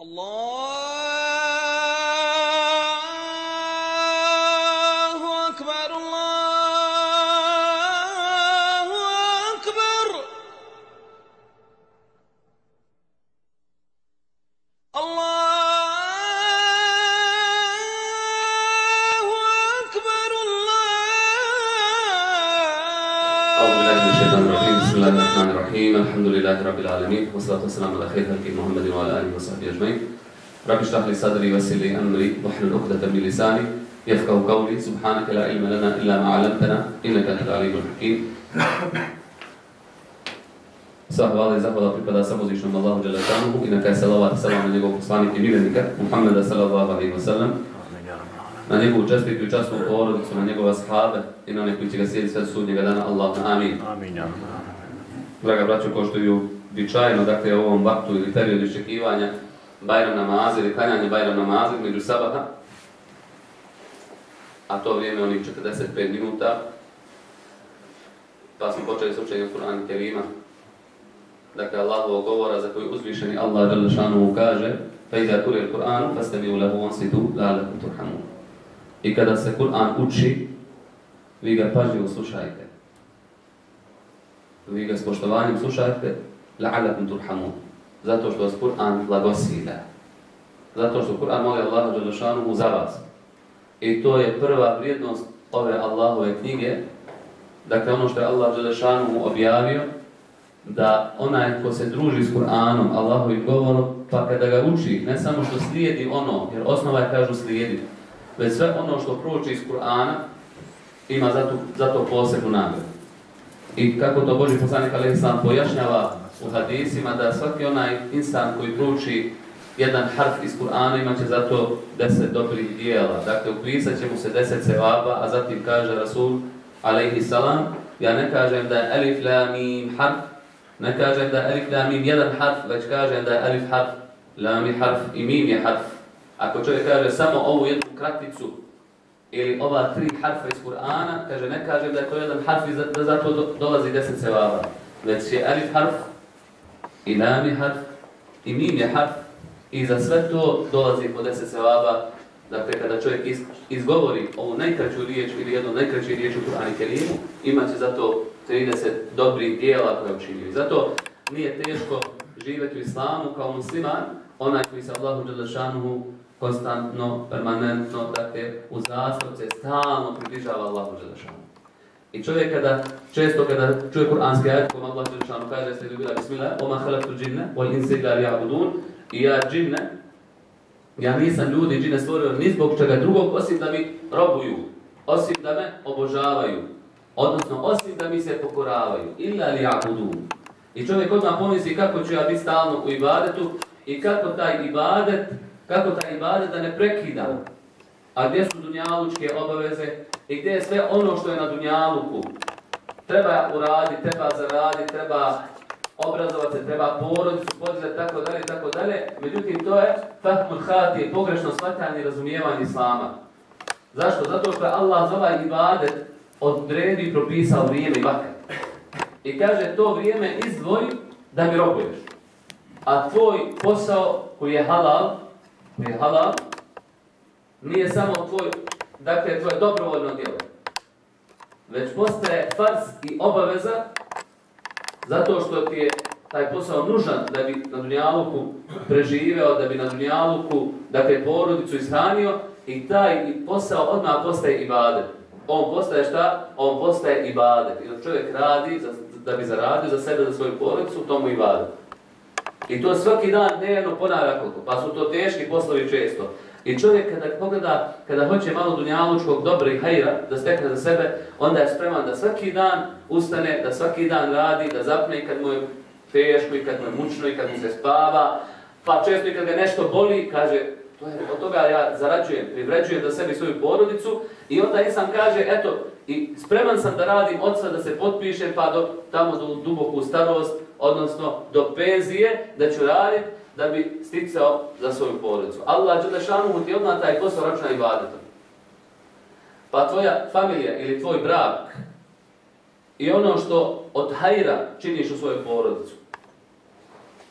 الله الحمد لله رب العالمين والصلاة والسلام على خير خلق محمد وعلى آله وصحبه أجمعين رب اشرح لي صدري ويسر لي أمري واحلل عقدة من لساني يفقهوا قولي سبحانك لا علم لنا إلا ما علمتنا إنك أنت العليم الحكيم Sva hvala i zahvala pripada samo uzvišnom Allahu Đelešanuhu i neka je salavat i salam na njegovog poslanika i miljenika Muhammeda sallallahu alaihi wa sallam na njegovu čestitu i častnu porodicu, na njegova sahabe i na one koji će ga slijediti sve sudnjega dana. Allah, amin. Amin, ja. Draga braćo, ko što je uobičajeno, dakle u ovom vaktu ili periodu iščekivanja Bajram namaza ili klanjanje Bajram namaza među sabaha, a to vrijeme onih 45 minuta, pa smo počeli s učenjem Kur'ana i Kerima, dakle Allahovog govora za koji uzvišeni Allah Đalešanu kaže فَإِذَا كُرِيَ الْقُرْآنُ فَاسْتَمِيُوا لَهُ وَانْصِتُوا لَعَلَكُمْ تُرْحَمُونَ I kada se Kur'an uči, vi ga pažljivo slušajte. Vi ga s poštovanjem slušajte, la'alakum turhamun. Zato što vas Kur'an blagosila. Zato što Kur'an moli Allaha Đalešanu za vas. I to je prva vrijednost ove Allahove knjige. Dakle, ono što je Allah Đalešanu objavio, da onaj ko se druži s Kur'anom, Allahovim govorom, pa kada ga uči, ne samo što slijedi ono, jer osnova je kažu slijedi, već sve ono što proči iz Kur'ana, ima zato, zato posebnu nagradu. I kako to Boži poslanik Ali Islam pojašnjava u hadisima, da svaki onaj insan koji prouči jedan harf iz Kur'ana imaće zato deset dobrih dijela. Dakle, upisat će mu se deset sevaba, a zatim kaže Rasul alaihi salam, ja ne kažem da je alif la mim harf, ne kažem da je alif la mim jedan harf, već kažem da je alif harf, la mi harf i mim je harf. Ako čovjek kaže samo ovu jednu kraticu ili ova tri harfa iz Kur'ana, kaže ne kažem da je to jedan harf i da zato do, dolazi deset sevaba, već je alif harf i lam je harf i mim je harf i za sve to dolazi po deset sevaba. Dakle, kada čovjek iz, izgovori ovu najkraću riječ ili jednu najkraću riječ u Kur'anu i Kerimu, imaće zato 30 dobrih dijela koje učinio. I zato nije teško živjeti u islamu kao musliman, onaj koji se Allahu Đelešanuhu konstantno, permanentno, dakle, u zastavce, stalno približava Allahu Đelešanu. I čovjek kada, često kada čuje kuranski ajet, kom Allah Đelešanu kaže, se ljubila bismillah, oma halaktu džinne, wal insi illa liya'budun, i ja džinne, ja nisam ljudi i džine stvorio ni zbog čega drugog, osim da mi robuju, osim da me obožavaju, odnosno osim da mi se pokoravaju, illa liya'budun. I čovjek odmah pomisli kako ću ja biti stalno u ibadetu i kako taj ibadet, kako taj ibadet da ne prekida, A gdje su dunjalučke obaveze i gdje je sve ono što je na dunjaluku. Treba uraditi, treba zaraditi, treba obrazovati se, treba porodicu podizati, tako dalje, tako dalje. Međutim, to je fahmul hati, pogrešno shvatanje i razumijevanje islama. Zašto? Zato što je Allah za ovaj ibadet odredio i propisao vrijeme i vakat. I kaže to vrijeme izdvoji da mi robuješ. A tvoj posao koji je halal, je halal, nije samo tvoj, dakle, tvoje dobrovoljno djelo. Već postaje farz i obaveza zato što ti je taj posao nužan da bi na Dunjaluku preživeo, da bi na Dunjaluku, dakle, porodicu ishranio i taj posao odmah postaje ibadet. On postaje šta? On postaje ibadet. I da čovjek radi za, da bi zaradio za sebe, za svoju porodicu, tomu ibadet. I to svaki dan dnevno ponavlja koliko, pa su to teški poslovi često. I čovjek kada pogleda, kada hoće malo dunjalučkog dobra i hajra da stekne za sebe, onda je spreman da svaki dan ustane, da svaki dan radi, da zapne i kad mu je teško i kad mu je mučno i kad mu se spava, pa često i kad ga nešto boli, kaže, to je, od toga ja zarađujem, privređujem za sebi svoju porodicu i onda Isam kaže, eto, i spreman sam da radim od sada da se potpišem pa do, tamo do duboku starost, odnosno do penzije, da ću raditi da bi sticao za svoju porodicu. Allah Đelešanu ti odmah taj posao računa i vadetom. Pa tvoja familija ili tvoj brak i ono što od hajra činiš u svoju porodicu,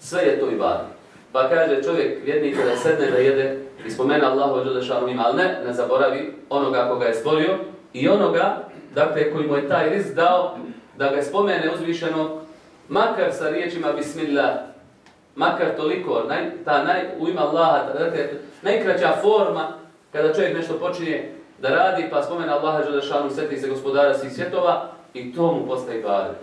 sve je to i vadet. Pa kaže čovjek vjernik da sedne da jede i spomene Allahu Đelešanu ima, ali ne, ne zaboravi onoga koga je stvorio i onoga, dakle, koji mu je taj riz dao da ga spomene uzvišeno, makar sa riječima Bismillah, makar toliko, naj, ta naj, u ima Allaha, dakle, najkraća forma kada čovjek nešto počinje da radi, pa spomene Allaha Đelešanu, sjeti se gospodara svih svjetova i to mu postaje ibadet.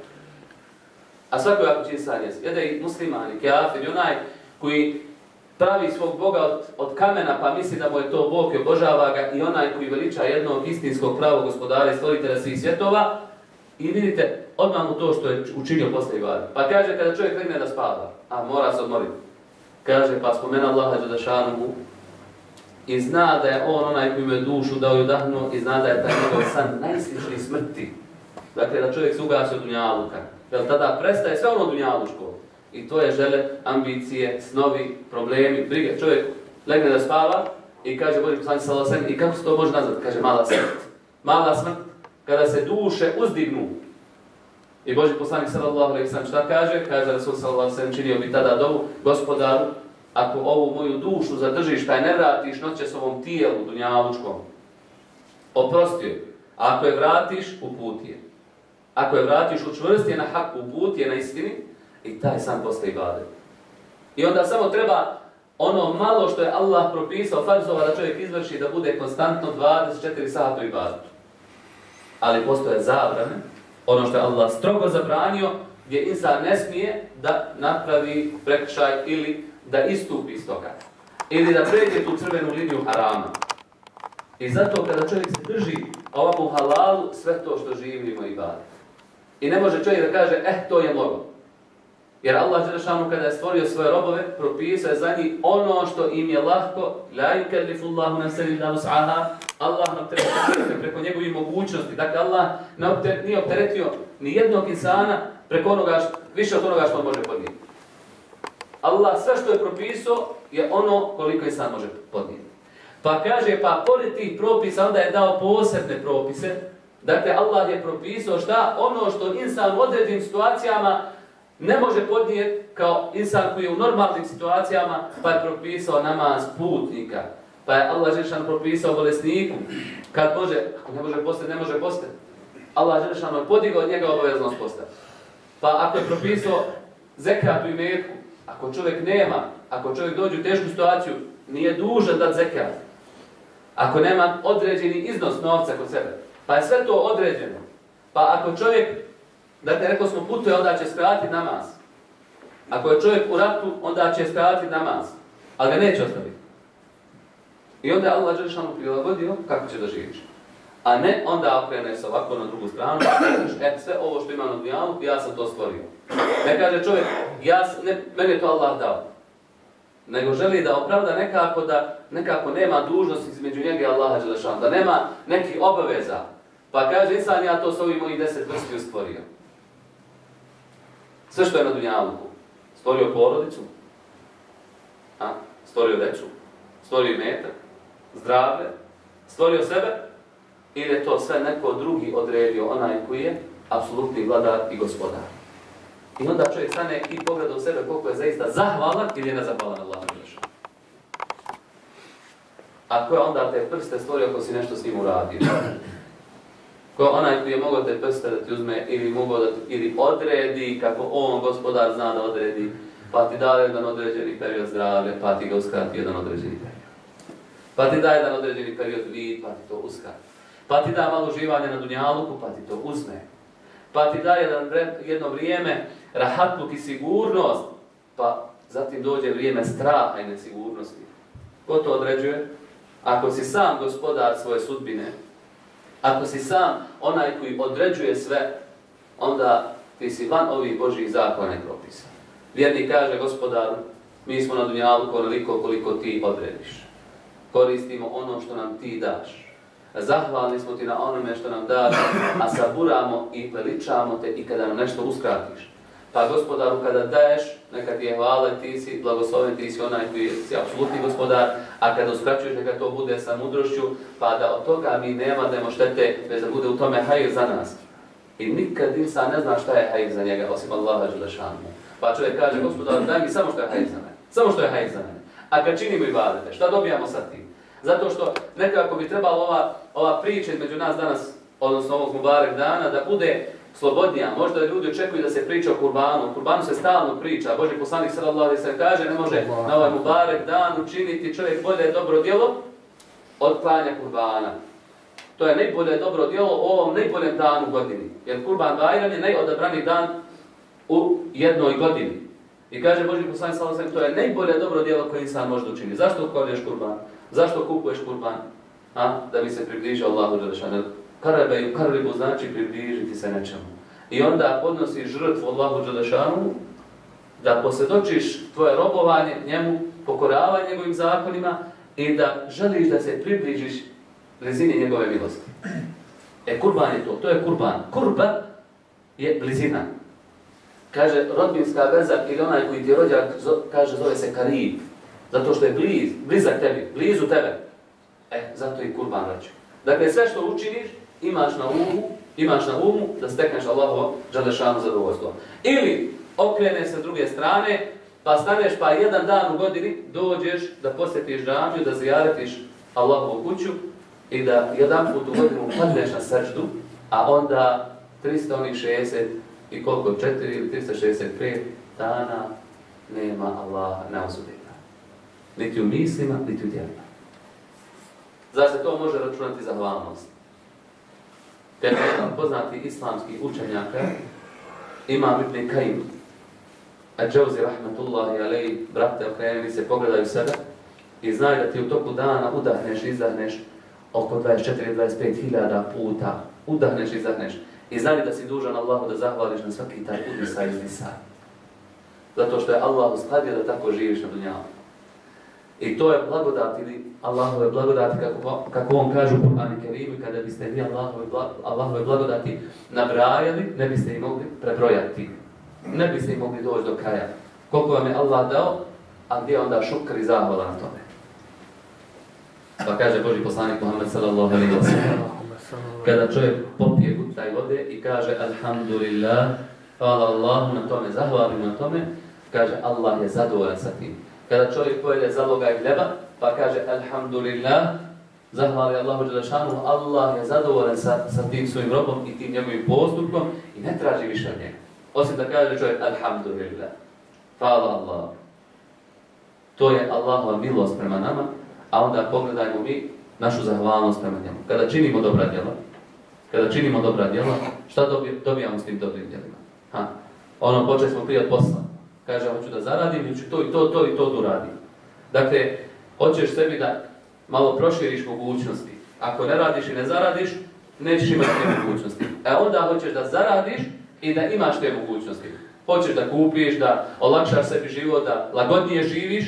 A svako jako čini sanjes, jede i muslimani, keafir, onaj koji pravi svog Boga od, od kamena pa misli da mu je to Bog i obožava ga i onaj koji veliča jednog istinskog pravog gospodara i stvoritelja svih svjetova i vidite odmah mu to što je učinio posle ibade. Pa kaže kada čovjek legne da spava, a mora se odmoriti, kaže pa spomena Allaha Đadašanu i zna da je on onaj koji mu je dušu dao i udahnuo i zna da je taj njegov san najsličniji smrti. Dakle, da čovjek se ugasi od dunjaluka. Jer tada prestaje sve ono dunjaluško. I to je žele, ambicije, snovi, problemi, brige. Čovjek legne da spava i kaže Boži poslani sallallahu alejhi i kako se to može nazvati? Kaže mala smrt. Mala smrt kada se duše uzdignu. I Boži poslanik sallallahu alejhi ve sellem šta kaže? Kaže Rasul sallallahu alaihi sallam činio bi tada dovu gospodaru ako ovu moju dušu zadržiš, taj ne vratiš noće ovom tijelu dunjalučkom. a Ako je vratiš, uputi je. Ako je vratiš, učvrsti je na haku, uputi je na istini, I taj sam postaje ibadet. I onda samo treba ono malo što je Allah propisao farzova da čovjek izvrši da bude konstantno 24 sata u ibadetu. Ali postoje zabrane, ono što je Allah strogo zabranio, gdje insan ne smije da napravi prekršaj ili da istupi iz toga. Ili da pređe tu crvenu liniju harama. I zato kada čovjek se drži ovom halalu, sve to što živimo i bade. I ne može čovjek da kaže, eh, to je mogo. Jer Allah Đelešanu kada je stvorio svoje robove, propisao je za njih ono što im je lahko, la yukallifu Allahu nafsan illa wus'aha. Allah nam treba preko njegovih mogućnosti. Dakle, Allah ne opter, nije opteretio ni jednog insana preko onoga, što, više od onoga što on može podnijeti. Allah sve što je propisao je ono koliko insan može podnijeti. Pa kaže, pa pored tih propisa, onda je dao posebne propise. Dakle, Allah je propisao šta? Ono što insan u određenim situacijama ne može podnijeti kao insan koji je u normalnim situacijama, pa je propisao namaz putnika. Pa je Allah Žešan propisao bolesniku. Kad može, ako ne može postati, ne može postati. Allah Žešan je podigao njega obaveznost postati. Pa ako je propisao zekat u imetku, ako čovjek nema, ako čovjek dođe u tešku situaciju, nije dužan dati zekat. Ako nema određeni iznos novca kod sebe, pa je sve to određeno. Pa ako čovjek Dakle, rekao smo putuje, onda će skratiti namaz. Ako je čovjek u ratu, onda će skratiti namaz. Ali ga neće ostaviti. I onda je Allah Đelešanu prilagodio kako će da živiš. A ne onda okrene se ovako na drugu stranu, e, sve ovo što ima na dunjalu, ja sam to stvorio. Ne kaže čovjek, ja, ne, meni je to Allah dao. Nego želi da opravda nekako da nekako nema dužnosti između njega i Allaha Đelešanu, da nema neki obaveza. Pa kaže, insan, ja to s ovim mojih deset vrsti stvorio. Sve što je na dunjaluku. Stvorio porodicu, a? stvorio veću, stvorio metak, zdrave, stvorio sebe, ili je to sve neko drugi odredio onaj koji je apsolutni vladar i gospodar. I onda čovjek stane i pogleda u sebe koliko je zaista zahvalan ili je nezahvalan Allah. Ako je onda te prste stvorio ako si nešto s njim uradio. Ko onaj koji je mogao te prste da ti uzme ili mogao da ti, ili odredi kako on gospodar zna da odredi, pa ti daje jedan određeni period zdravlja, pa ti ga uskrati jedan određeni period. Pa ti daje jedan određeni period vid, pa ti to uskrati. Pa ti da malo uživanje na dunjaluku, pa ti to uzme. Pa ti daje jedan, jedno vrijeme rahatluk i sigurnost, pa zatim dođe vrijeme straha i nesigurnosti. Ko to određuje? Ako si sam gospodar svoje sudbine, Ako si sam onaj koji određuje sve, onda ti si van ovih Božih zakona i propisa. Vjerni kaže gospodaru, mi smo na dunjalu koliko koliko ti odrediš. Koristimo ono što nam ti daš. Zahvalni smo ti na onome što nam daš, a saburamo i veličamo te i kada nam nešto uskratiš. Pa gospodaru, kada daješ, neka ti je hvala, ti si blagosloven, ti si onaj koji si apsolutni gospodar, a kada uskraćuješ, neka to bude sa mudrošću, pa da od toga mi nema da štete, već da bude u tome hajr za nas. I nikad insan ne zna šta je hajr za njega, osim Allaha Želešanu. Pa čovjek kaže, gospodaru daj mi samo što je hajr za mene. Samo što je hajr za mene. A kad činimo ibadete, šta dobijamo sa tim? Zato što nekako bi trebalo ova, ova priča između nas danas, odnosno ovog Mubarek dana, da bude slobodnija. Možda ljudi očekuju da se priča o kurbanu. O kurbanu se stalno priča. Boži poslanik sallallahu alejhi ve kaže ne može na ovaj Mubarek dan učiniti čovjek bolje dobro djelo od klanja kurbana. To je najbolje dobro djelo u ovom najboljem danu godini. Jer kurban Bajram je najodabrani dan u jednoj godini. I kaže Boži poslanik sallallahu alejhi ve to je najbolje dobro djelo koje insan može učiniti. Zašto kolješ kurban? Zašto kupuješ kurban? A? Da bi se približio Allahu Karaba i karibu znači približiti se nečemu. I onda podnosiš žrtvu Allahu dželešanu da posvjedočiš tvoje robovanje njemu, pokoravanje njegovim zakonima i da želiš da se približiš blizini njegove milosti. E, kurban je to, to je kurban. Kurban je blizina. Kaže, rodbinska veza ili onaj koji ti rođak, kaže, zove se karib. Zato što je bliz, blizak tebi, blizu tebe. E, zato i kurban reći. Dakle, sve što učiniš, imaš na umu, imaš na umu da stekneš Allahovo žadešanu zadovoljstvo. Ili okreneš se druge strane, pa staneš pa jedan dan u godini dođeš da posjetiš džamiju, da zijaretiš Allahovu kuću i da jedan put u godinu padneš na srđdu, a onda 360 i koliko, 4 ili 365 dana nema Allaha na osudima. Niti u mislima, niti u djelima. Zar se to može računati za da Kada je jedan poznati islamski učenjaka, Imam Ibn Kajim, a Džavzi rahmetullahi alej, brate, okrenuli se, pogledaju sebe i znaju da ti u toku dana udahneš, izdahneš oko 24-25 hiljada puta. Udahneš, izdahneš. I znaju da si dužan Allahu da zahvališ na svaki taj udisaj i izdisa. Zato što je Allah uskladio da tako živiš na dunjavu. I to je blagodat ili Allahove blagodati, kako, kako on kaže u Kur'anu Kerimu, kada biste vi Allahove, Allahove blagodati nabrajali, ne biste ih mogli prebrojati. Ne biste ih mogli doći do kraja. Koliko vam je Allah dao, a gdje onda šukr i zahvala na tome. Pa kaže Boži poslanik Muhammed sallallahu alaihi wa sallam, kada čovjek popije gutaj vode i kaže Alhamdulillah, hvala Allahu na tome, zahvalim na tome, kaže Allah je zadovoljan sa tim. Kada čovjek pojede zalogaj gleba, pa kaže Alhamdulillah, zahvali Allahu Đelešanu, Allah je zadovoljan sa, sa tim svojim robom i tim njegovim postupkom i ne traži više od njega. Osim da kaže čovjek Alhamdulillah, hvala Allah. To je Allahova milost prema nama, a onda pogledajmo mi našu zahvalnost prema njemu. Kada činimo dobra djela, kada činimo dobra djela, šta dobijamo s tim dobrim djelima? Ha. Ono, počeli smo prije od posla. Kaže, hoću da zaradim, hoću to i to, to i to da uradim. Dakle, hoćeš sebi da malo proširiš mogućnosti. Ako ne radiš i ne zaradiš, nećeš imati te mogućnosti. E onda hoćeš da zaradiš i da imaš te mogućnosti. Hoćeš da kupiš, da olakšaš sebi život, da lagodnije živiš.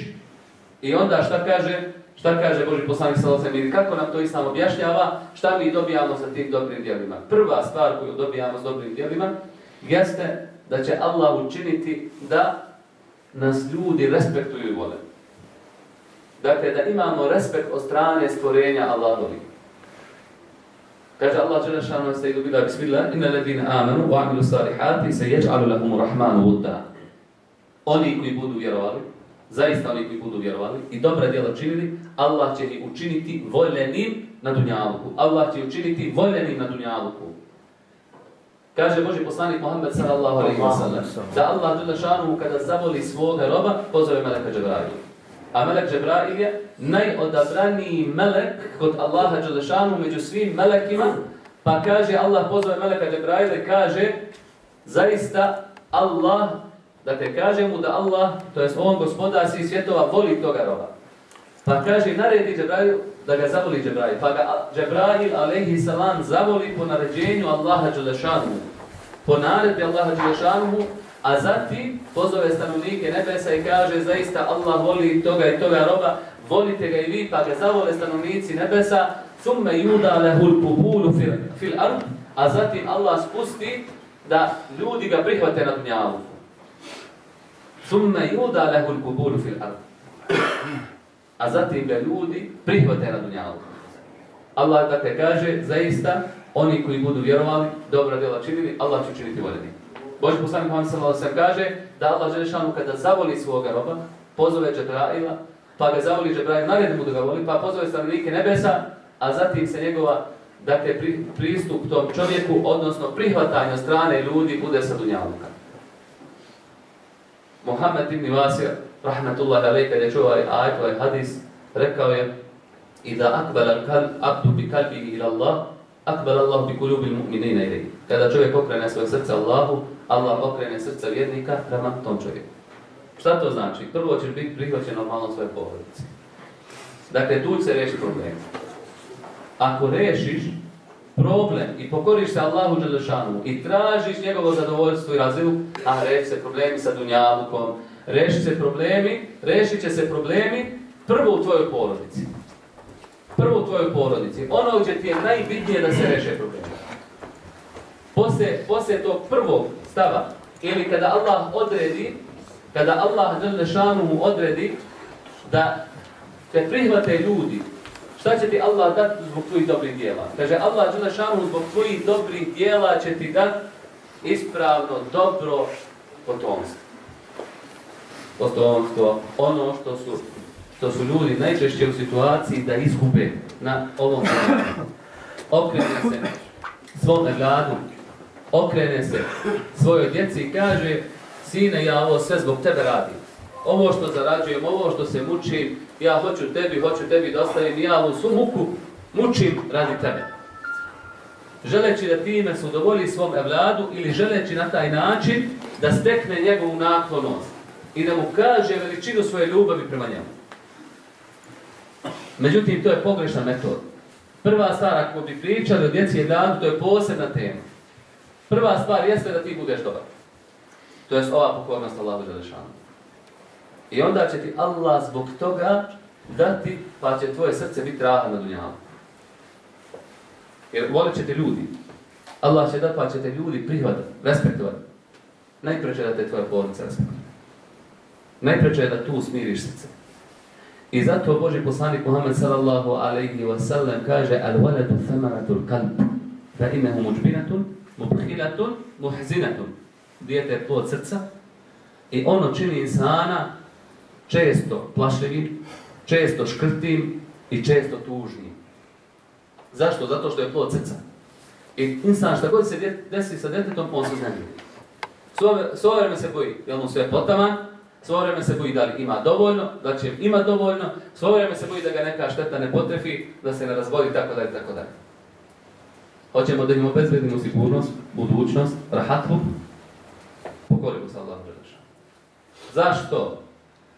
I onda šta kaže, šta kaže Boži poslanik sallallahu alejhi kako nam to islam objašnjava, šta mi dobijamo sa tim dobrim djelima. Prva stvar koju dobijamo s dobrim djelima jeste da će Allah učiniti da nas ljudi respektuju i vole. Dakle, da imamo respekt od strane stvorenja Allahovi. Kaže Allah Đelešanu se i bila Bismillah, inna ladina amanu wa amilu salihati se ječ'alu lahumu rahmanu vudda. Oni koji budu vjerovali, zaista oni koji budu vjerovali i dobra djela činili, Allah će ih učiniti voljenim na dunjaluku. Allah će ih učiniti voljenim na dunjaluku. Kaže Boži poslanik Muhammed sallallahu alaihi wa sallam da Allah Đelešanu kada zavoli svoga roba, pozove Meleka Džebrailu. A Melek Džebrail je najodabraniji melek kod Allaha Đelešanu među svim melekima, pa kaže Allah pozove Meleka Džebraila i kaže zaista Allah, dakle kaže mu da Allah, to je on gospodar svih svjetova, voli toga roba. Pa kaže naredi Džebrail da ga zavoli Džebrail. Pa ga Džebrail alaihi salam zavoli po naređenju Allaha Đelešanu. Po naredbi Allaha Đelešanu A zatim pozove stanovnike nebesa i kaže zaista Allah voli toga i toga roba, volite ga i vi, pa ga zavole stanovnici nebesa, summe yuda lehul puhulu fil, fil ard, a zatim Allah spusti da ljudi ga prihvate na dunjavu. Summe yuda lehul puhulu fil ard. A zatim ga ljudi prihvate na dunjavu. Allah dakle kaže, zaista, oni koji budu vjerovali, dobra djela činili, Allah će učiniti voljeni. Boži poslanik Muhammed sallallahu alejhi kaže da Allah dželešanu kada zavoli svoga roba, pozove Džebraila, pa ga zavoli Džebrail, naredi mu da ga voli, pa pozove stanovnike nebesa, a zatim se njegova dakle, pri, pristup tom čovjeku, odnosno prihvatanje strane ljudi, bude sa dunjaluka. Muhammed ibn Vasir, rahmatullahi alaih, kad je čuo ovaj ajt, ovaj hadis, rekao je i akbala kal, abdu bi kalbihi ila Allah, akbala Allah bi kulubi mu'minina ili. Kada čovjek okrene svoje srce Allahu, Allah okrene srce vjernika prema tom čovjeku. Šta to znači? Prvo ćeš biti prihvaćen normalno svoje porodice. Dakle, tu se reši problem. Ako rešiš problem i pokoriš se Allahu Đelešanu i tražiš njegovo zadovoljstvo i razinu, a reši se problemi sa dunjavukom, Rešit se problemi, rešit će se problemi prvo u tvojoj porodici. Prvo u tvojoj porodici. Ono gdje ti je najbitnije da se reše problemi. Poslije, poslije tog prvog stava, ili kada Allah odredi, kada Allah Đelešanu mu odredi da te prihvate ljudi, šta će ti Allah dati zbog tvojih dobrih dijela? Kaže, Allah Đelešanu zbog tvojih dobrih dijela će ti dati ispravno, dobro potomstvo. Potomstvo, ono što su, što su ljudi najčešće u situaciji da izgube na ovom svijetu. Okrene se svome gadu, okrene se svojoj djeci i kaže, sine, ja ovo sve zbog tebe radim. Ovo što zarađujem, ovo što se mučim, ja hoću tebi, hoću tebi da ostavim, ja ovu svu muku mučim radi tebe. Želeći da time se udovolji svom evladu ili želeći na taj način da stekne njegovu naklonost i da mu kaže veličinu svoje ljubavi prema njemu. Međutim, to je pogrešna metoda. Prva stvar, ako bi pričali o djeci i to je posebna tema. Prva stvar jeste da ti budeš dobar. To je ova pokornost Allahu Želešanu. I onda će ti Allah zbog toga dati, pa će tvoje srce biti raha na dunjavu. Jer volit će te ljudi. Allah će dati, pa će te ljudi prihvatati, respektovati. Najpreće da te tvoja porodica respektuje. Najpreče je da tu smiriš srce. I zato Boži poslanik Muhammed sallallahu alaihi wa sallam kaže al waladu thamaratul kalb fa imehu muđbinatun mubhilatun muhzinatun dijete je plod srca i ono čini insana često plašljivim, često škrtim i često tužnim. Zašto? Zato što je plod srca. I insan šta god se desi sa djetetom, on se zemlji. Svo vreme se boji, jel mu sve potaman, Svoje vreme se boji da li ima dovoljno, da će ima dovoljno, svoje vreme se boji da ga neka šteta ne potrefi, da se ne razboli, tako dalje, tako dalje. Hoćemo da im obezbedimo sigurnost, budućnost, rahatvu, pokorimo se Allah Đeleša. Zašto?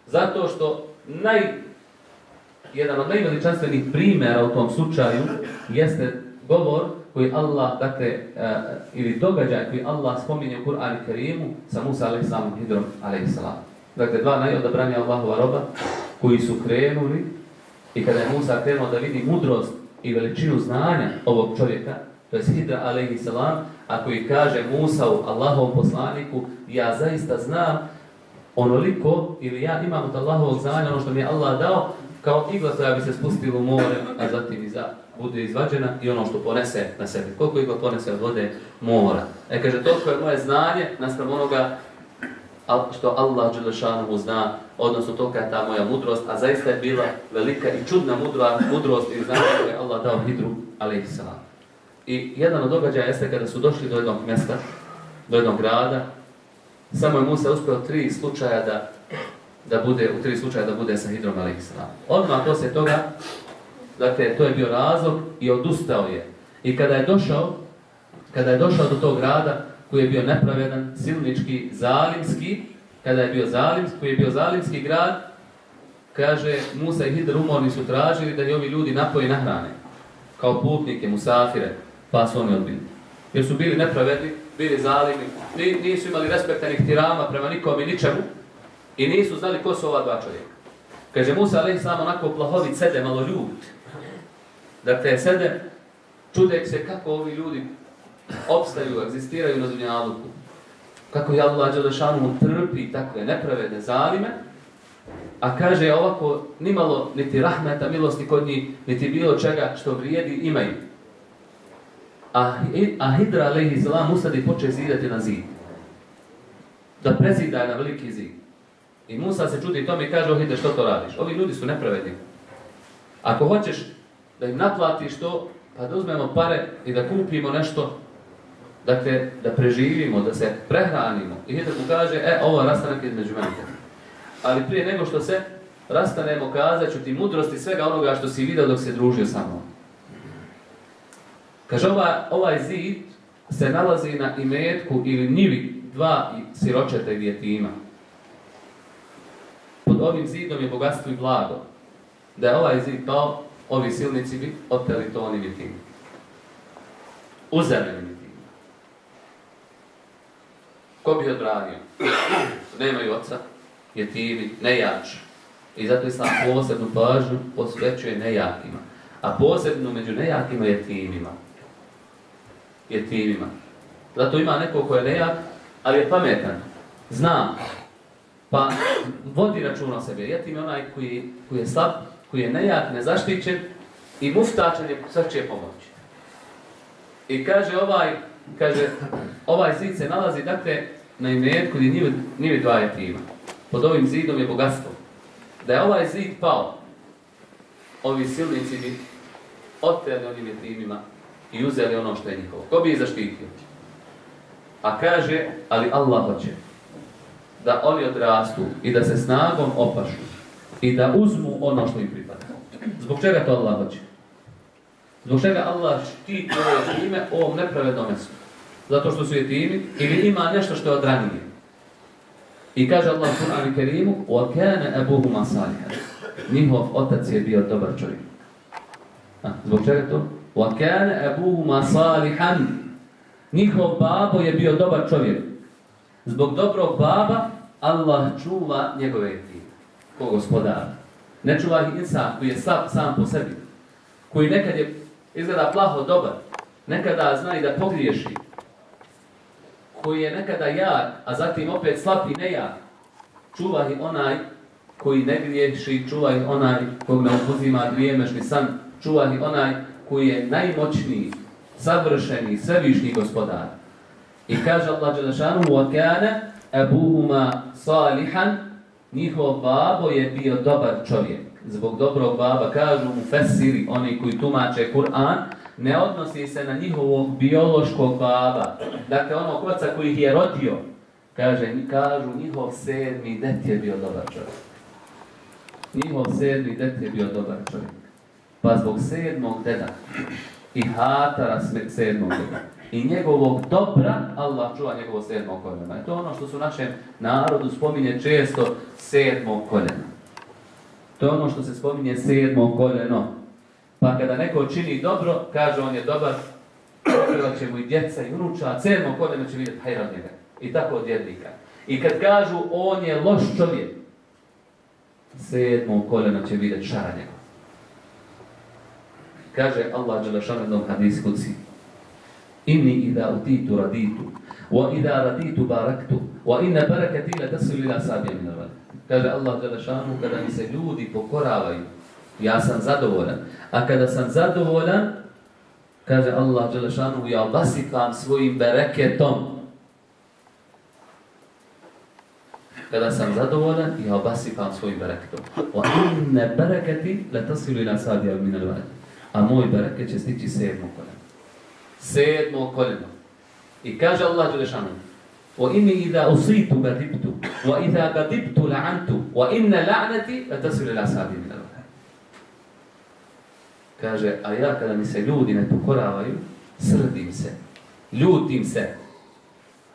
Zato što naj, jedan od najveličanstvenih primjera u tom slučaju jeste govor koji Allah, dakle, uh, ili događaj koji Allah spominje u Kur'an i Kerimu sa Musa a.s. i Hidrom a.s. Dakle, dva najodabranija Allahova roba koji su krenuli i kada je Musa krenuo da vidi mudrost i veličinu znanja ovog čovjeka, to je Hidra salam a koji kaže Musa u Allahovom poslaniku, ja zaista znam onoliko, ili ja imam od Allahovog znanja ono što mi je Allah dao, kao igla koja bi se spustila u more, a zatim iza bude izvađena i ono što ponese na sebi. Koliko igla ponese od vode mora. E kaže, toliko je moje znanje naspram onoga što Allah Đelešanu zna, odnosno tolika je ta moja mudrost, a zaista je bila velika i čudna mudra, mudrost i znanje koje je Allah dao Hidru, alaihi salam. I jedan od događaja jeste kada su došli do jednog mjesta, do jednog grada, samo je Musa uspio tri slučaja da, da bude, u tri slučaja da bude sa Hidrom Alekisra. Odmah poslije toga, dakle, to je bio razlog i odustao je. I kada je došao, kada je došao do tog grada, koji je bio nepravedan, silnički, zalimski, kada je bio zalimski, koji je bio zalimski grad, kaže, Musa i Hidr umorni su tražili da i ovi ljudi napoje na hrane, kao putnike, musafire, pa su oni odbili. Jer su bili nepravedni, bili zalimi, nisu imali respekta ni tirama prema nikom i ničemu i nisu znali ko su ova dva čovjeka. Kaže Musa, ali samo onako plahovit sede, malo ljud. Dakle, sede, čudek se kako ovi ljudi opstaju, egzistiraju na dunjaluku. Kako je Allah Đelešanu trpi takve nepravedne zalime, a kaže ovako, nimalo niti rahmeta, milosti kod njih, niti bilo čega što vrijedi, imaju a, a Hidra alaihi salam usadi poče zidati na zid. Da prezida na veliki zid. I Musa se čudi tome i kaže, ohide, što to radiš? Ovi ljudi su nepravedni. Ako hoćeš da im naplatiš to, pa da uzmemo pare i da kupimo nešto, dakle, da preživimo, da se prehranimo. I Hidraku kaže, e, ovo je rastanak između mene. Ali prije nego što se rastanemo, kazat ću ti mudrosti svega onoga što si vidio dok se družio sa mnom. Kaže, ovaj, ovaj zid se nalazi na imetku ili nivi dva i djetima. Pod ovim zidom je bogatstvo i blago. Da je ovaj zid pao, ovi silnici bi oteli to oni djetima. Uzemljeni. Ko bi odbranio? Nemaju oca, jetimi, nejači. I zato Islam posebnu pažnju posvećuje nejakima. A posebno među nejakima je timima. Zato ima neko ko je nejak, ali je pametan. Zna. Pa vodi račun o sebe. Je onaj koji, koji je slab, koji je nejak, nezaštićen i muftačan je sve će pomoći. I kaže ovaj, kaže, ovaj zid se nalazi, dakle, na imetku gdje nije, nije dva prima. Pod ovim zidom je bogatstvo da je ovaj zid pao, ovi silnici bi oteli onim jetimima i uzeli ono što je njihovo. Ko bi ih zaštitio? A kaže, ali Allah hoće da oni odrastu i da se snagom opašu i da uzmu ono što im pripada. Zbog čega to Allah hoće? Zbog čega Allah štiti ovo ime ovom nepravednom mjestu? Zato što su jetimi ili ima nešto što je odranije? I kaže Allah u Kur'anu Kerimu وَكَانَ أَبُوهُمَا صَالِحًا Njihov otac je bio dobar čovjek. A, zbog čega to? وَكَانَ أَبُوهُمَا صَالِحًا Njihov babo je bio dobar čovjek. Zbog dobrog baba Allah čuva njegove etine. Ko gospodar. Ne čuva ih insan koji je slab sam po sebi. Koji nekad je izgleda plaho dobar. Nekada zna i da pogriješi koji je nekada jak, a zatim opet slab i nejak, čuva ih onaj koji ne griješi, čuva ih onaj kog ne upuzima dvijemešni san, čuva ih onaj koji je najmoćniji, savršeni, svevišnji gospodar. I kaže Allah Đelešanu, وَكَانَ أَبُوهُمَا صَالِحًا Njihov babo je bio dobar čovjek. Zbog dobrog baba kažu mu fesiri, oni koji tumače Kur'an, ne odnosi se na njihovo biološko baba. Dakle, onog oca koji ih je rodio, kaže, kažu, njihov sedmi det je bio dobar čovjek. Njihov sedmi det je bio dobar čovjek. Pa zbog sedmog deda i hatara sedmog deda i njegovog dobra, Allah čuva njegovo sedmo koljeno. I to ono što su našem narodu spominje često sedmo koljeno. To je ono što se spominje sedmo koljeno. Pa kada neko čini dobro, kaže on je dobar, pokrivat će mu i djeca i unuča, a sedmo koljeno će vidjeti hajra njega. I tako od jednika. I kad kažu on je loš čovjek, sedmo koljeno će vidjeti šara njega. Kaže Allah Đelešan jednom hadis kuci. Inni ida utitu raditu, wa ida raditu baraktu, wa inna barakati la tasilu ila sabija minavali. Kaže Allah Đelešanu, kada mi se ljudi pokoravaju, ja sam zadovoljan. A kada sam zadovoljan, kaže Allah Đelešanu, ja obasipam svojim bereketom. Kada sam zadovoljan, ja obasipam svojim bereketom. O inne bereketi letasilu ila sadija min al A moj bereket će stići sedmo koljeno. Sedmo koljeno. I kaže Allah Đelešanu, Wa inni idha usitu gadibtu, wa idha gadibtu la'antu, wa inna la'nati la tasilu ila sadija min al Kaže, a ja kada mi se ljudi ne pokoravaju, srdim se, ljutim se.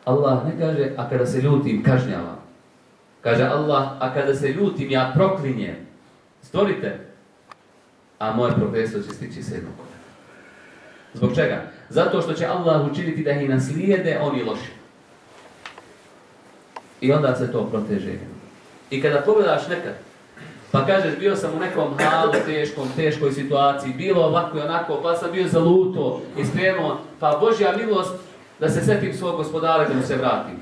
Allah ne kaže, a kada se ljutim, kažnjavam. Kaže Allah, a kada se ljutim, ja proklinjem. Stvorite. A moj profesor će stići sedmog Zbog čega? Zato što će Allah učiniti da ih naslijede oni loši. I onda se to proteže. I kada pogledaš nekad, Pa kažeš, bio sam u nekom halu teškom, teškoj situaciji, bilo ovako i onako, pa sam bio zaluto, iskrenuo, pa Božja milost da se setim svog gospodara da mu se vratim.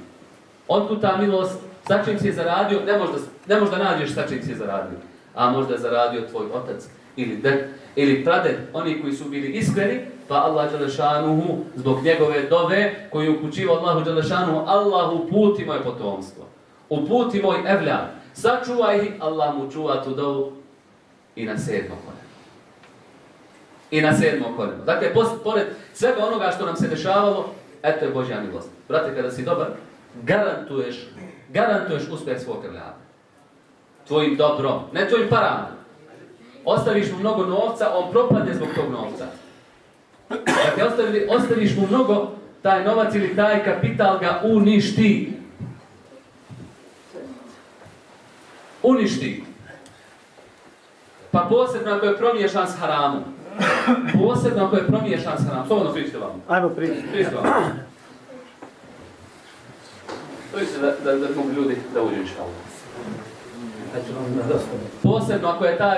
On tu ta milost, sa čim si je zaradio, ne možda, ne možda nađeš sa čim si je zaradio. A možda je zaradio tvoj otac ili dek, ili praded, oni koji su bili iskreni, pa Allah Đelešanuhu, zbog njegove dove, koji je upućivo Allahu Đelešanuhu, Allahu puti moje potomstvo. Uputi moj evljan, Sačuvaj ih, Allah mu čuva tu dovu i na sedmo koljeno. I na sedmo koljeno. Dakle, pos, pored svega onoga što nam se dešavalo, eto je Božja milost. Brate, kada si dobar, garantuješ, garantuješ uspjeh svog krljada. Tvojim dobrom, ne tvojim parama. Ostaviš mu mnogo novca, on propadne zbog tog novca. Dakle, ostavi, ostaviš mu mnogo, taj novac ili taj kapital ga uništi. Uništi. Pa posebno ako je promiješan s haramom. Posebno ako je promiješan s haramom. Slobodno pričite vam. Ajmo pričati. Pričite vam. Pričite da, da, da mogu ljudi da uđu inša Posebno ako je taj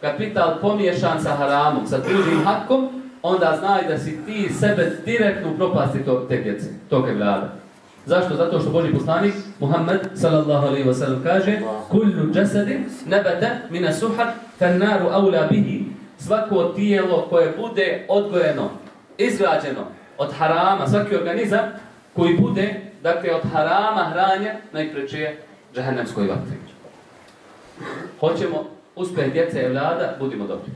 kapital pomiješan sa haramom, sa tuđim hakom, onda znaj da si ti sebe direktno propasti to, te djece, tog vlada. Zašto? Zato što Boži poslanik Muhammed sallallahu alaihi wa sallam kaže Kullu džasadin nebete mine suhat fennaru aula bihi Svako tijelo koje bude odgojeno, izgrađeno od harama, svaki organizam koji bude, dakle, od harama hranja, najpreče je džahennemskoj vatri. Hoćemo uspeh djece i vlada, budimo dobri.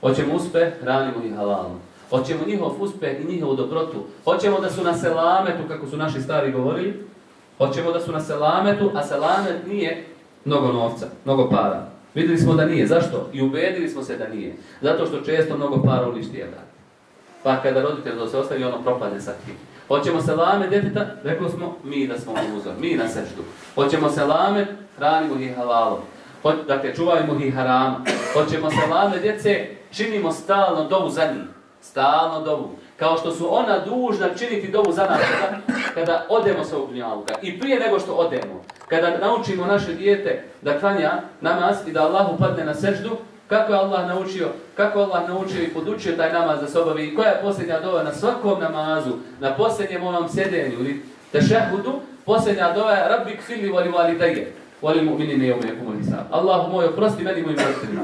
Hoćemo uspeh, hranimo ih halalno. Hoćemo njihov uspeh i njihovu dobrotu. Hoćemo da su na selametu, kako su naši stari govorili. Hoćemo da su na selametu, a selamet nije mnogo novca, mnogo para. Vidjeli smo da nije. Zašto? I ubedili smo se da nije. Zato što često mnogo para uništi je brat. Pa kada roditelj to se ostavi, ono propade sa tim. Hoćemo selamet djeteta, rekli smo mi da smo uzor, mi na sečtu. Hoćemo selamet, hranimo ih halalom. Hoć, dakle, čuvajmo ih harama. Hoćemo selamet djece, činimo stalno dovu za njih stalno dovu. Kao što su ona dužna činiti dovu za nas kada, kada odemo sa ugnjaluka. I prije nego što odemo, kada naučimo naše dijete da klanja namaz i da Allah upadne na seždu, kako je Allah naučio, kako Allah naučio i podučio taj namaz da se obavi i koja je posljednja dova na svakom namazu, na posljednjem onom sjedenju ili tešehudu, posljednja dova je Rabbi kfili voli vali daje, voli mu'mini ne ume kumul hisab. Allahu moj, oprosti meni mojim roditeljima.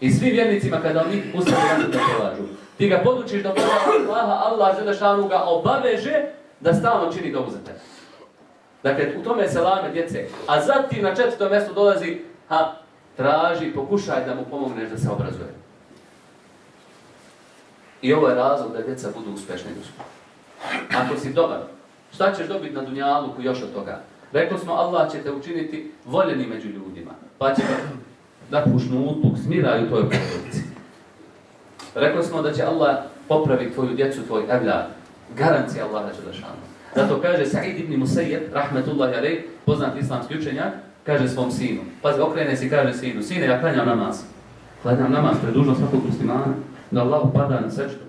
I svi vjernicima kada oni ustavi da polažu. Ti ga podučiš da mora Allaha, Allah Želešanu ga obaveže da stalno čini dobu za tebe. Dakle, u tome se lame djece. A zatim na četvrto mjesto dolazi, ha, traži, pokušaj da mu pomogneš da se obrazuje. I ovo je razlog da djeca budu uspešni u Ako si dobar, šta ćeš dobiti na dunjaluku još od toga? Rekli smo, Allah će te učiniti voljeni među ljudima. Pa će da pušnu utuk, smiraju tvojoj porodici. Rekli smo da će Allah popraviti tvoju djecu, tvoj evlad. Garancija Allaha će došanu. Zato kaže Sa'id ibn Musayyib, rahmetullahi alaih, poznat islamski učenjak, kaže svom sinu. Pazi, okrene se i kaže sinu, sine, ja klanjam namaz. Klanjam namaz, to je dužno svakog muslimana, da Allah upada na sečtu.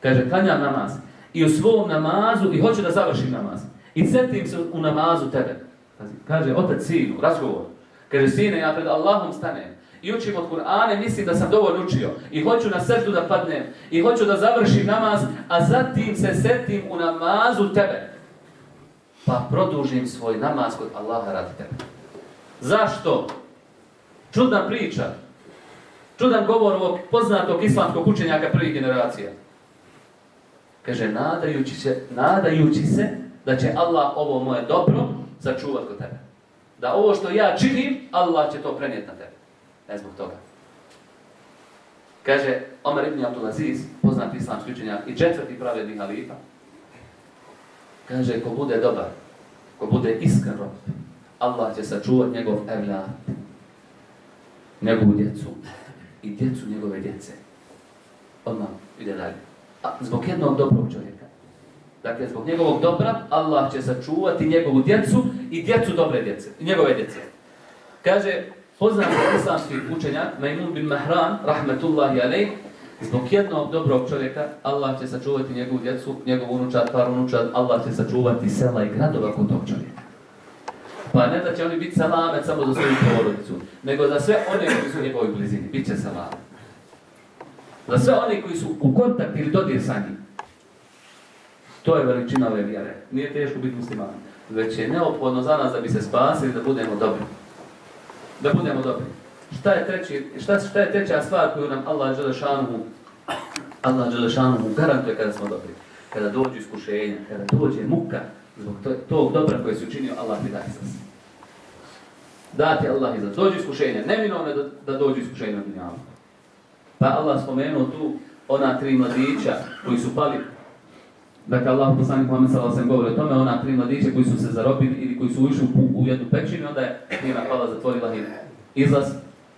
Kaže, klanjam namaz. I u svom namazu, i hoću da završim namaz. I setim se u namazu tebe. Pazi, kaže, otac sinu, razgovor. Kaže, sine, ja pred Allahom stanem i učim od Kur'ane, mislim da sam dovoljno učio i hoću na srdu da padnem i hoću da završim namaz, a zatim se setim u namazu tebe. Pa produžim svoj namaz kod Allaha radi tebe. Zašto? Čudna priča. Čudan govor ovog poznatog islamskog učenjaka prvih generacija. Kaže, nadajući se, nadajući se da će Allah ovo moje dobro sačuvati kod tebe. Da ovo što ja činim, Allah će to prenijeti na tebe. Ne zbog toga. Kaže Omer ibn Abdulaziz, poznat islamski učenjak i četvrti pravedni halifa, kaže, ko bude dobar, ko bude iskren rob, Allah će sačuvati njegov evlad, njegovu djecu i djecu njegove djece. Odmah ide dalje. A zbog jednog dobrog čovjeka. Dakle, zbog njegovog dobra, Allah će sačuvati njegovu djecu i djecu dobre djece, njegove djece. Kaže, Poznati islamski učenjak, Maimun bin Mahran, rahmetullahi alejh, zbog jednog dobrog čovjeka, Allah će sačuvati njegovu djecu, njegovu unučad, par unučad, Allah će sačuvati sela i gradova kod tog čovjeka. Pa ne da će oni biti salamet samo za svoju porodicu, nego za sve one koji su u njegovoj blizini, bit će salamet. Za sve one koji su u kontakt ili dodir sa njim. To je veličina ove vjere. Nije teško biti musliman. Već je neophodno za nas da bi se spasili, da budemo dobri da budemo dobri. Šta je treći, šta, šta je treća stvar koju nam Allah Đelešanuhu Allah Đelešanuhu garantuje kada smo dobri? Kada dođu iskušenja, kada dođe muka zbog to, tog dobra koje se učinio, Allah mi daje sas. dati Allah iza. Dođu iskušenja, neminovno je da, da dođu iskušenja na dunjavu. Pa Allah spomenuo tu ona tri mladića koji su pali Dakle, Allah poslanik Muhammed sallallahu alejhi govori o tome, ona tri mladiće koji su se zarobili ili koji su ušli u, u jednu pećinu, onda je njena pala zatvorila im izlaz.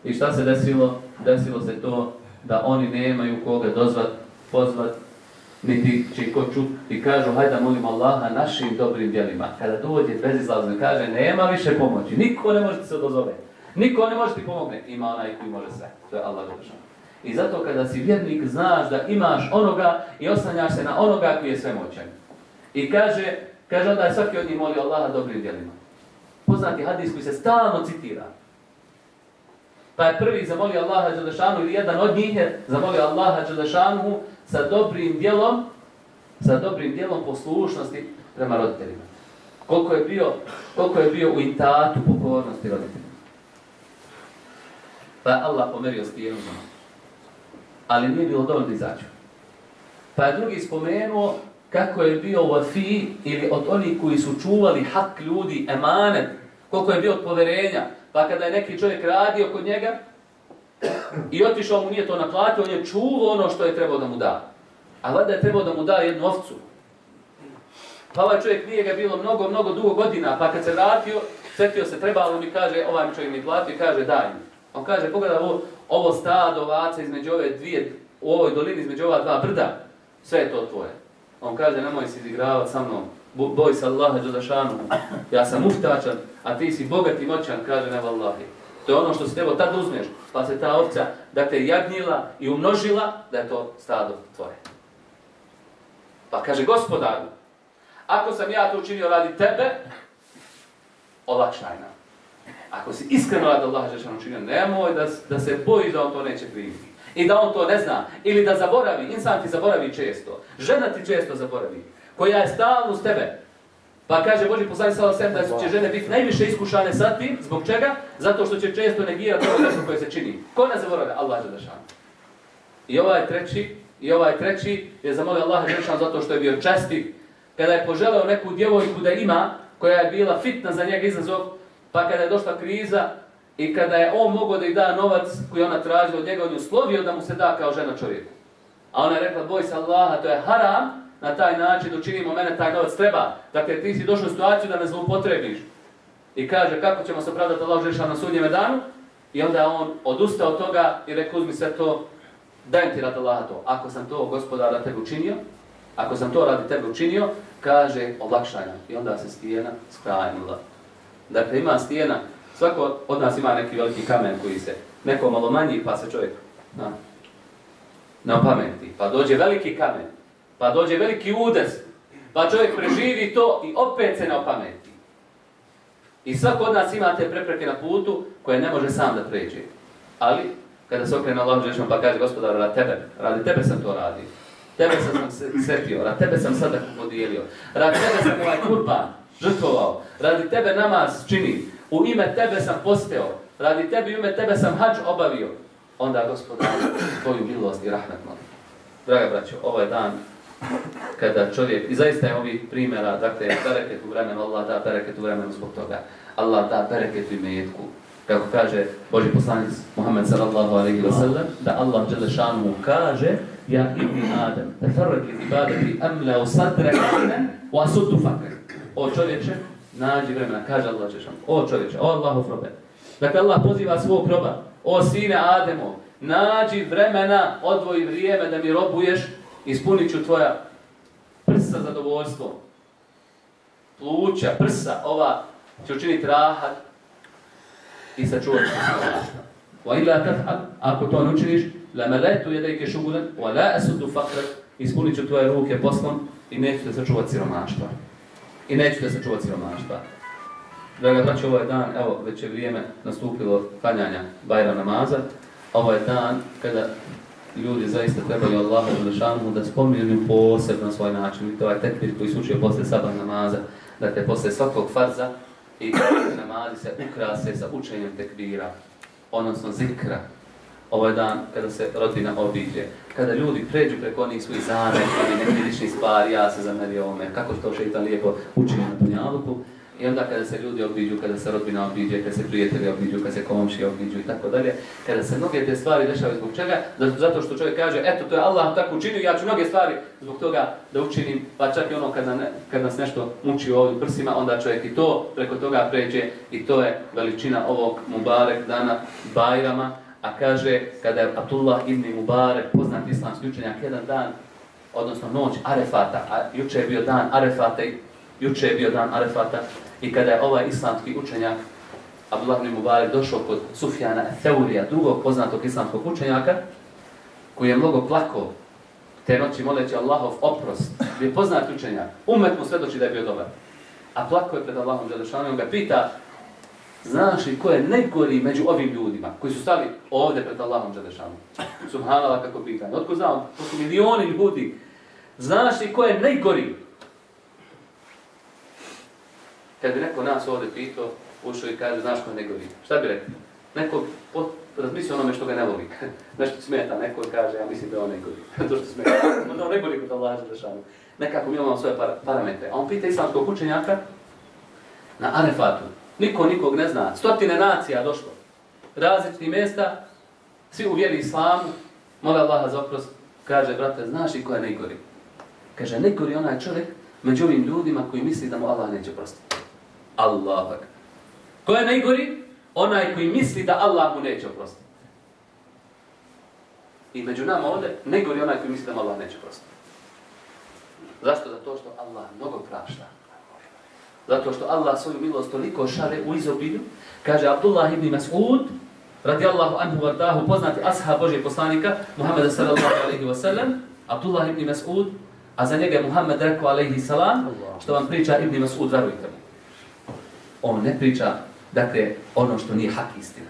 I šta se desilo? Desilo se to da oni nemaju koga dozvat, pozvat, niti će ko čut i kažu hajde molim Allaha našim dobrim djelima. Kada dođe bezizlazno kaže nema više pomoći, niko ne može ti se odozove, niko ne može ti pomogne, ima onaj koji može sve, to je Allah zadržano. I zato kada si vjernik znaš da imaš onoga i oslanjaš se na onoga koji je svemoćan. I kaže, kaže onda je svaki od njih molio Allaha dobrim djelima. Poznati hadis koji se stalno citira. Pa je prvi zamolio Allaha Đelešanu ili jedan od njih je zamolio Allaha Đelešanu sa dobrim djelom, sa dobrim djelom poslušnosti prema roditeljima. Koliko je bio, koliko je bio u intatu pokornosti roditeljima. Pa je Allah pomerio stijenu za Ali nije bilo dovoljno izađu. Pa je drugi spomenuo kako je bio vafi ili od onih koji su čuvali hak ljudi, emanet, koliko je bio od poverenja. Pa kada je neki čovjek radio kod njega, I otišao mu nije to naplatio, on je čuvao ono što je trebao da mu da. A vada je trebao da mu da jednu ovcu. Pa ovaj čovjek nije ga bilo mnogo, mnogo dugo godina, pa kad se vratio, sjetio se, trebalo mi kaže, ovaj mi čovjek mi platio i kaže, daj mi. On kaže, pogledaj ovo, ovo stado ovaca između ove dvije, u ovoj dolini između ova dva brda, sve je to tvoje. On kaže, nemoj se izigravati sa mnom, boj se Allaha Đadašanu, ja sam muhtačan, a ti si bogat i moćan, kaže, ne vallahi. To je ono što se tebo tad uzmeš, pa se ta ovca, da te jagnila i umnožila, da je to stado tvoje. Pa kaže, gospodaru, ako sam ja to učinio radi tebe, olakšaj nam. Ako si iskreno radi Allaha Žešanu ono činio, nemoj da, da se boji da on to neće primiti. I da on to ne zna. Ili da zaboravi. Insan ti zaboravi često. Žena ti često zaboravi. Koja je stalno s tebe. Pa kaže Boži poslani sa sem da će žene biti najviše iskušane sa tim. Zbog čega? Zato što će često negirati ovo nešto koje se čini. Ko ne zaboravlja? Allah Žešanu. I ovaj treći, i ovaj treći je zamolio Allah Žešanu zato što je bio čestiv. Kada je poželeo neku djevojku da ima, koja je bila fitna za njega izazov, pa kada je došla kriza i kada je on mogao da ih da novac koji ona tražila od njega, on je uslovio da mu se da kao žena čovjeku. A ona je rekla, boj se Allaha, to je haram, na taj način učinimo mene taj novac treba. Dakle, ti si došao u situaciju da ne zloupotrebiš. I kaže, kako ćemo se pravdati Allah žeša na sudnjeme danu? I onda on odustao od toga i rekao, uzmi sve to, dajem ti rad Allah to. Ako sam to gospodara tebe učinio, ako sam to radi tebe učinio, kaže, olakšaj nam. I onda se stijena skrajnila. Dakle, ima stijena, svako od nas ima neki veliki kamen koji se, neko malo manji, pa se čovjek na, na pameti. Pa dođe veliki kamen, Pa dođe veliki udes, pa čovjek preživi to i opet se na pameti. I svako od nas ima te prepreke na putu koje ne može sam da pređe. Ali, kada se okrene Allah Žešman pa kaže, gospodar, radi tebe, radi tebe sam to radio. Tebe sam se setio, radi tebe sam sada podijelio. Radi tebe sam ovaj kurban žrtvovao. Radi tebe namaz čini. U ime tebe sam posteo. Radi tebe i ime tebe sam hađ obavio. Onda, gospodar, tvoju milost i rahmet molim. Draga braćo, je dan kada čovjek, i zaista je ovih primjera, dakle, bereket u vremenu, Allah da bereket u vremenu zbog toga. Allah da bereket u imetku. Kako kaže Boži poslanic Muhammed sallallahu alaihi wa sallam, da Allah Đelešanu mu kaže, ja ibni Adem, te farrak li ibadati amla u sadre kane, u asudu fakr. O čovječe, nađi vremena, kaže Allah žele. O čovječe, o Allahu frobe. Dakle, Allah poziva svog roba, o sine Ademo, nađi vremena, odvoji vrijeme da mi robuješ, ispunit ću tvoja prsa zadovoljstvo, pluća, prsa, ova će učiniti rahat i sačuvati se Wa illa taf'al, ako to ne učiniš, la maletu jedajke shughlan wa la asudu fakrat, ispunit ću tvoje ruke poslom i neću te sačuvati siromaštva. I neću se sačuvati siromaštva. Draga braći, ovaj dan, evo, već je vrijeme nastupilo klanjanja Bajra namaza. Ovo je dan kada ljudi zaista trebaju Allahu Đelešanu da spominju posebno svoj način. I to je tekbir koji se učio posle sabah namaza. Dakle, posle svakog farza i namazi se ukrase sa učenjem tekbira, odnosno zikra. Ovo je dan kada se rodina obiđe. Kada ljudi pređu preko onih svojih zamet ili nekih ličnih stvari, ja se zamerio ovome, kako to šeitan lijepo učinio na dunjaluku, I onda kada se ljudi obiđu, kada se rodbina obiđe, kada se prijatelji obiđu, kada se komšije obiđu i tako dalje, kada se mnoge te stvari dešavaju zbog čega? Zato što čovjek kaže, eto, to je Allah tako učinio, ja ću mnoge stvari zbog toga da učinim, pa čak i ono kada, ne, kada nas nešto muči ovdje prsima, onda čovjek i to preko toga pređe i to je veličina ovog Mubarek dana Bajrama, a kaže, kada je Abdullah ibn Mubarek, poznat islamski učenjak, jedan dan, odnosno noć Arefata, a juče je bio dan Arefata, juče je bio dan Arefata, I kada je ovaj islamski učenjak Abdullah ibn Mubarak došao kod Sufjana Theurija, drugog poznatog islamskog učenjaka, koji je mnogo plako te noći moleći Allahov oprost, je poznat učenjak, umet mu svedoči da je bio dobar. A plako je pred Allahom Đelešanom, on ga pita, znaš li ko je najgori među ovim ljudima koji su stali ovdje pred Allahom Đelešanom? Subhanallah kako pitanje. Otko znam, to su milioni ljudi. Znaš li ko je najgori? Kad bi neko nas ovdje pitao, ušao i kaže, znaš ko je najgori? šta bi rekao? Neko pot, razmisli onome što ga ne voli. Nešto smeta, neko kaže, ja mislim da on najgori. to što smeta. Onda on najgori gori kod Allah Želešanu. Nekako mi imamo svoje par parametre. A on pita islamskog učenjaka na Arefatu. Niko nikog ne zna. Stotine nacija došlo. Različitih mjesta, svi u vjeri islamu, mole Allaha za oprost, kaže, brate, znaš i ko je najgori? Kaže, najgori onaj čovjek među ovim ljudima koji misli da mu Allah neće prostiti. Allah. Ko je najgori? Onaj koji misli da Allah mu neće oprostiti. I među nama ovdje najgori onaj koji misli da mu Allah neće oprostiti. Zašto? Zato što Allah mnogo prašta. Zato što Allah svoju milost toliko šare u izobilju. Kaže Abdullah ibn Mas'ud, radijallahu anhu vardahu, poznati ashab Božje poslanika, Muhammeda sallallahu alaihi wa sallam, Abdullah ibn Mas'ud, a za njega je Muhammed rekao alaihi salam, što vam priča ibn Mas'ud, verujte mu on ne priča, dakle, ono što nije hak istina.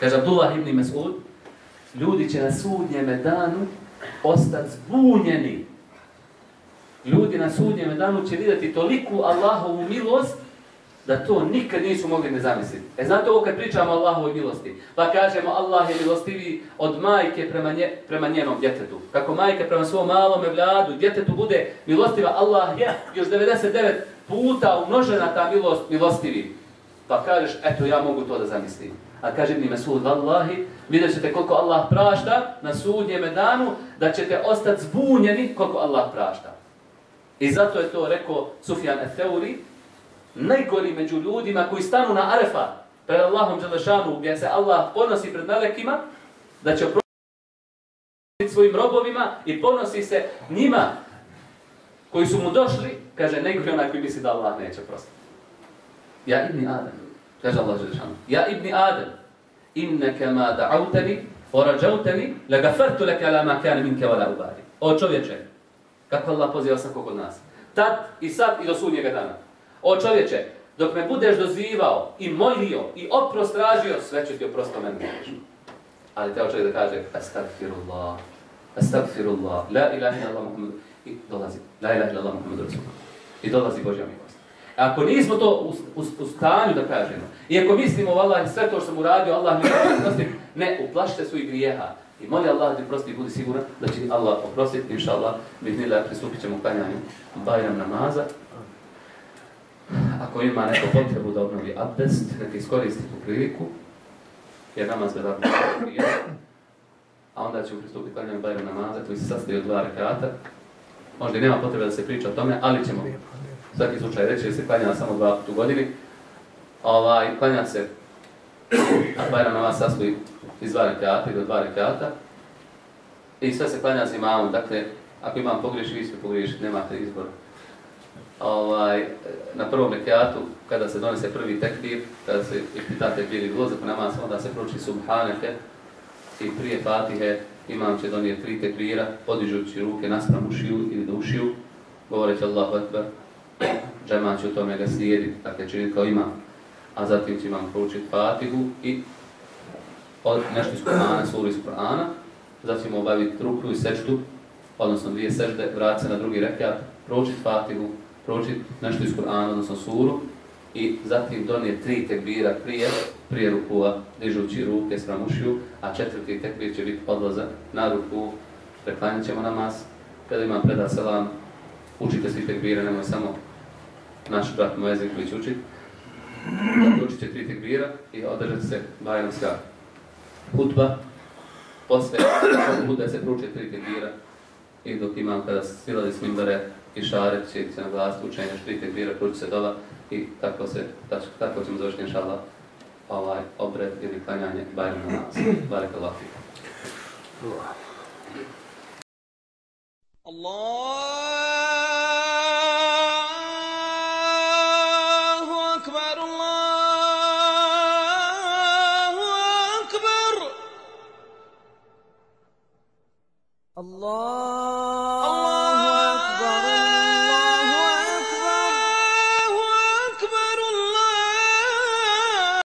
Kaže Abdullah ibn Mas'ud, ljudi će na sudnjem danu ostati zbunjeni. Ljudi na sudnjem danu će vidjeti toliku Allahovu milost da to nikad nisu mogli ne zamisliti. E znate ovo kad pričamo o Allahovoj milosti, pa kažemo Allah je milostivi od majke prema, nje, prema njenom djetetu. Kako majka prema svom malome vladu, djetetu bude milostiva, Allah je još 99 puta umnožena ta milost milostivi. Pa kažeš, eto ja mogu to da zamislim. A kaže mi Mesud, vallahi, vidjet ćete koliko Allah prašta na sudnjeme danu, da ćete ostati zbunjeni koliko Allah prašta. I zato je to rekao Sufjan Etheuri, najgori među ljudima koji stanu na Arefa pred Allahom Đelešanu, gdje se Allah ponosi pred melekima, da će oprostiti svojim robovima i ponosi se njima koji su mu došli, kaže, najgori onaj koji misli da Allah neće prostiti. Ja ibni Adem, kaže Allah Đelešanu, ja ibni Adem, inneke ma da'autani, orađautani, le gafartu leke ala ma kane minke vala ubari. O čovječe, kako Allah poziva svakog od nas. Tad i sad i do sunnjega dana. O čovječe, dok me budeš dozivao i molio i oprost tražio, sve će ti oprosto meni. Ali teo čovjek da kaže, astagfirullah, astagfirullah, la ilaha illallah Allah Muhammadu i dolazi. La ilaha illallah Muhammed Rasulullah. I dolazi Božja milost. E, ako nismo to u, u, u stanju da kažemo, i ako mislimo, Allah, sve to što sam uradio, Allah mi prosti, ne, uplašite svojih grijeha. I moli Allah da prosti, budi siguran da će Allah oprostiti, inša Allah, biznila, pristupit ćemo klanjanju Bajram namaza. Ako ima neko potrebu da obnovi abdest, neka iskoristi tu priliku, jer namaz gleda prije, a onda ćemo pristupiti klanjanju Bajram namaza, koji se sastoji od dva rekata, možda nema potrebe da se priča o tome, ali ćemo svaki slučaj reći da se klanja samo dva put u godini. Ovaj, klanja se, a Bajram namaz sastoji iz dva rekata ili dva rekata. I sve se klanja s imamom, dakle, ako imam pogriješi, vi ste pogriješiti, nemate izbor. Ovaj, na prvom rekatu, kada se donese prvi tekbir, kada se ispitate bili ulazak u namaz, onda se proči subhaneke i prije fatihe imam će donijeti tri tekbira, podižući ruke naspram ušiju ili do ušiju, govoreći Allahu Akbar, džeman će u tome ga slijediti, dakle činiti kao imam, a zatim će imam proučiti Fatihu i od nešto iz Kur'ana, suru iz Kur'ana, zatim obaviti ruku i sečtu, odnosno dvije sežde, vrati se na drugi rekat, proučiti Fatihu, proučiti nešto iz Kur'ana, odnosno suru, i zatim donije tri tekbira prije, prije rukua, dižući ruke s ramušiju, a četvrti tekbir će biti odlazak na ruku, preklanjat ćemo namaz, kada ima preda selam, učite svi tekbire, nemoj samo naš brat Mojezik koji će učit. Učit će tri tekbira i održati se bajramska hutba. Posle bude se pruče tri tekbira i dok imam kada silazi s mimbare i šaret će se na glas učenja tri tekbira, pruči se dola i tako se, tako, tako ćemo završiti inšala ovaj obred ili klanjanje bajrama na nas. Barek Allah. 我。